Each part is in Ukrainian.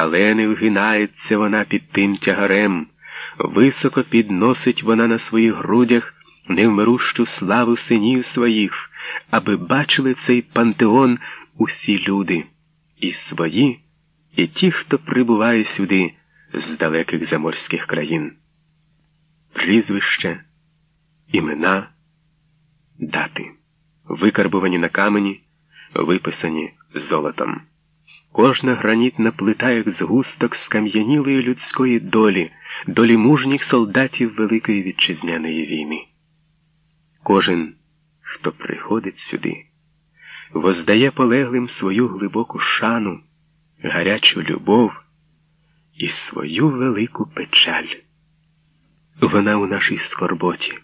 але не вгинається вона під тим тягарем, високо підносить вона на своїх грудях невмирущу славу синів своїх, аби бачили цей пантеон усі люди, і свої, і ті, хто прибуває сюди з далеких заморських країн. Прізвища, імена, дати, викарбувані на камені, виписані золотом. Кожна гранітна плита, як згусток скам'янілої людської долі, долі мужніх солдатів Великої Вітчизняної війни. Кожен, хто приходить сюди, воздає полеглим свою глибоку шану, гарячу любов і свою велику печаль. Вона у нашій скорботі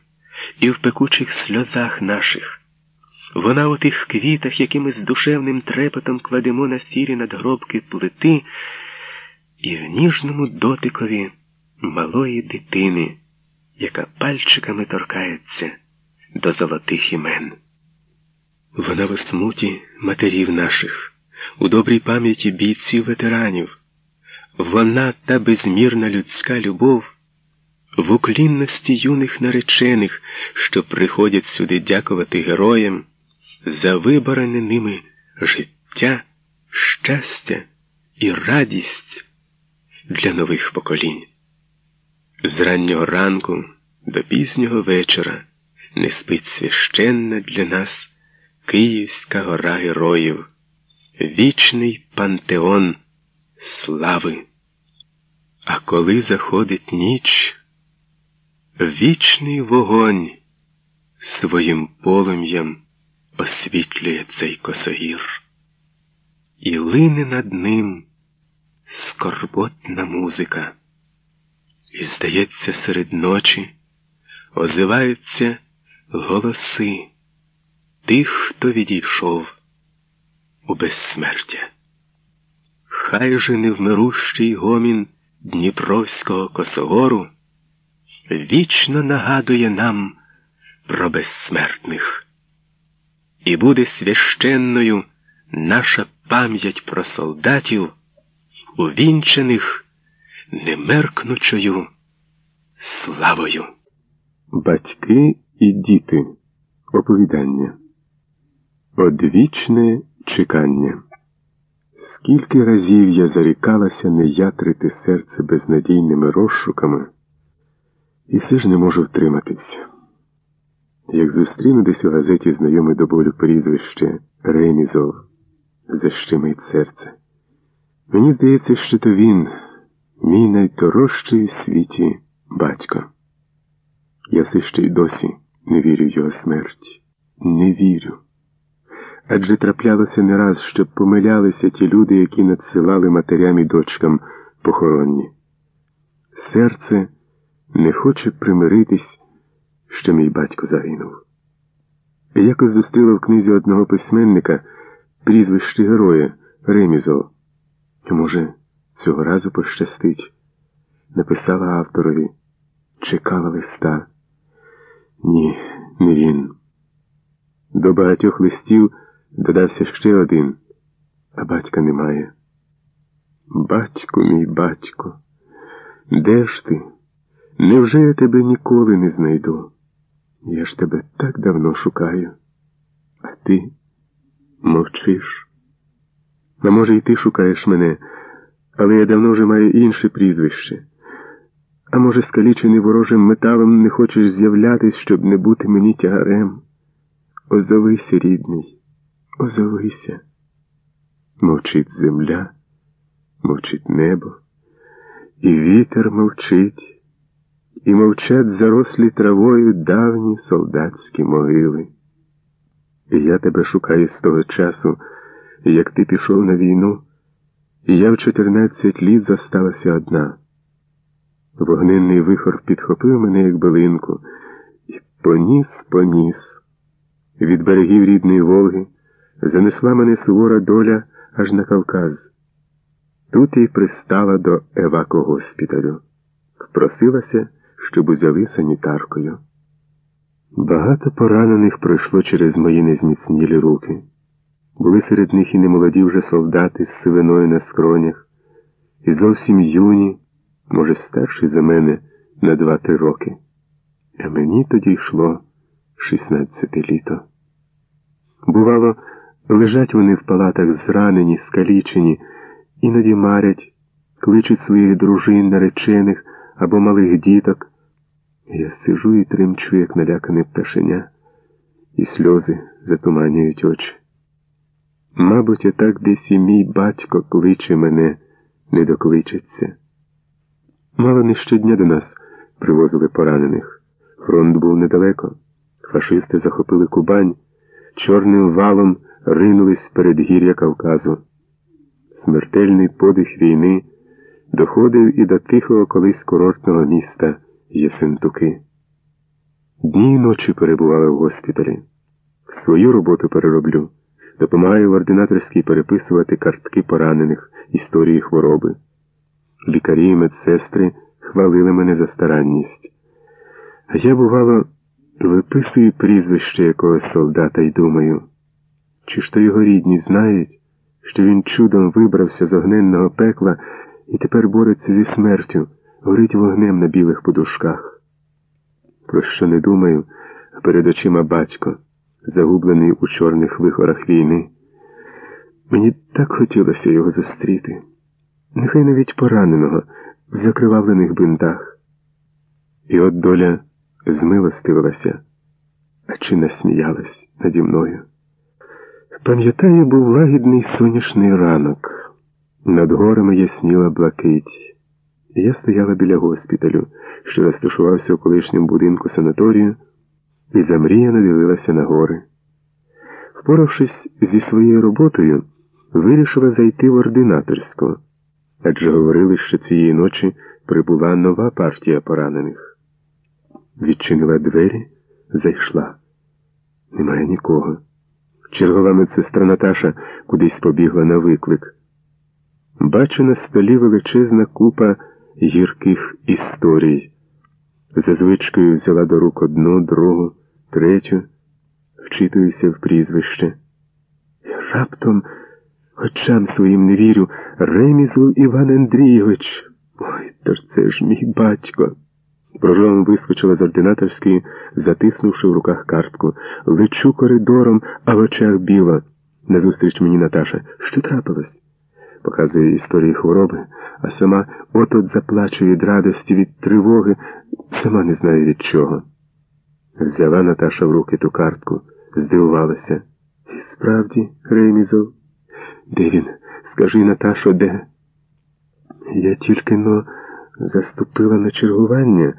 і в пекучих сльозах наших. Вона у тих квітах, які ми з душевним трепетом кладемо на сірі надгробки плити, і в ніжному дотикові малої дитини, яка пальчиками торкається до золотих імен. Вона в смуті матерів наших, у добрій пам'яті бійців ветеранів. Вона та безмірна людська любов в уклінності юних наречених, що приходять сюди дякувати героям за виборене ними життя, щастя і радість для нових поколінь. З раннього ранку до пізнього вечора не спить священна для нас Київська гора героїв, вічний пантеон слави. А коли заходить ніч, вічний вогонь своїм полум'ям освітлює цей косогір, і лине над ним скорботна музика, і, здається, серед ночі озиваються голоси тих, хто відійшов у безсмертя. Хай же невмирущий гомін Дніпровського косогору вічно нагадує нам про безсмертних, і буде священною наша пам'ять про солдатів, увінчених немеркнучою славою. Батьки і діти. Оповідання. Одвічне чекання. Скільки разів я зарікалася не ятрити серце безнадійними розшуками, і все ж не можу втриматися. Як зустріну десь у газеті знайоме до болю прізвище Ремізов, защемить серце. Мені здається, що то він, мій найдорожчий у світі батько. Я все ще й досі не вірю в його смерть. Не вірю. Адже траплялося не раз, щоб помилялися ті люди, які надсилали матерям і дочкам похоронні. Серце не хоче примиритись, що мій батько загинув. Якось зустріла в книзі одного письменника прізвище героя Ремізов. Може, цього разу пощастить. Написала авторові, чекала листа. Ні, не він. До багатьох листів додався ще один, а батька немає. Батько мій батько, де ж ти? Невже я тебе ніколи не знайду? Я ж тебе так давно шукаю, а ти мовчиш. А може, і ти шукаєш мене, але я давно вже маю інше прізвище. А може, скалічений ворожим металом не хочеш з'являтись, щоб не бути мені тягарем? Озовися, рідний, озовися. Мовчить земля, мовчить небо, і вітер мовчить, і мовчать зарослі травою давні солдатські могили. І я тебе шукаю з того часу, як ти пішов на війну, і я в чотирнадцять літ зосталася одна. Вогненний вихор підхопив мене, як билинку, і поніс, поніс. Від берегів рідної Волги занесла мене сувора доля аж на Кавказ. Тут й пристала до евакогоспіталю. Просилася, щоб узяли санітаркою. Багато поранених пройшло через мої незміцнілі руки. Були серед них і немолоді вже солдати з сивиною на скронях і зовсім юні, може, старші за мене на два-три роки. А мені тоді йшло шістнадцяте літо. Бувало, лежать вони в палатах зранені, скалічені, іноді марять, кличуть своїх дружин, наречених або малих діток. Я сижу і тремчу, як налякане пташеня, і сльози затуманюють очі. Мабуть, отак десь і мій батько кличе мене, не докличеться. Мало не щодня до нас привозили поранених. Фронт був недалеко. Фашисти захопили Кубань, чорним валом ринулись перед гір'я Кавказу. Смертельний подих війни доходив і до тихого колись курортного міста Єсентуки. Дні й ночі перебували в госпіталі. Свою роботу перероблю. Допомагаю в ординаторській переписувати картки поранених, історії хвороби. Лікарі і медсестри хвалили мене за старанність. А я, бувало, виписую прізвище якогось солдата і думаю, чи ж то його рідні знають, що він чудом вибрався з огненного пекла і тепер бореться зі смертю, горить вогнем на білих подушках. Про що не думаю, перед очима батько, загублений у чорних вихорах війни. Мені так хотілося його зустріти, нехай навіть пораненого в закривавлених бинтах. І от доля змилостивилася, а чи насміялась наді мною. Пам'ятаю, був лагідний сонячний ранок. Над горами ясніла блакить. Я стояла біля госпіталю, що розташувався у колишньому будинку санаторію, і замріяно дивилася на гори. Впоравшись зі своєю роботою, вирішила зайти в ординаторську, адже говорили, що цієї ночі прибула нова партія поранених. Відчинила двері, зайшла. Немає нікого. Чергова медсестра Наташа кудись побігла на виклик. Бачу на столі величезна купа гірких історій. За звичкою взяла до рук одну, другу, третю, вчитуюся в прізвище. Раптом очам своїм не вірю, Ремізл Іван Андрійович. Ой, то ж це ж мій батько. Прожом вискочила з ординаторської, затиснувши в руках картку. Лечу коридором, а в очах біла. Назустріч мені Наташа. Що трапилось? Показує історії хвороби, а сама от-от заплаче від радості, від тривоги, сама не знає від чого. Взяла Наташа в руки ту картку, здивувалася. І справді, Ремізов, де він? Скажи, Наташо, де? Я тільки но заступила на чергування.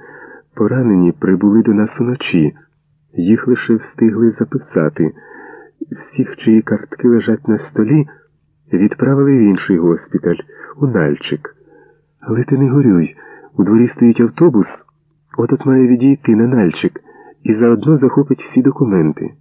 Поранені прибули до нас уночі. Їх лише встигли записати. Всіх, чиї картки лежать на столі, відправили в інший госпіталь, у Нальчик. Але ти не горюй. У дворі стоїть автобус, от от має відійти на Нальчик і заодно захопить всі документи.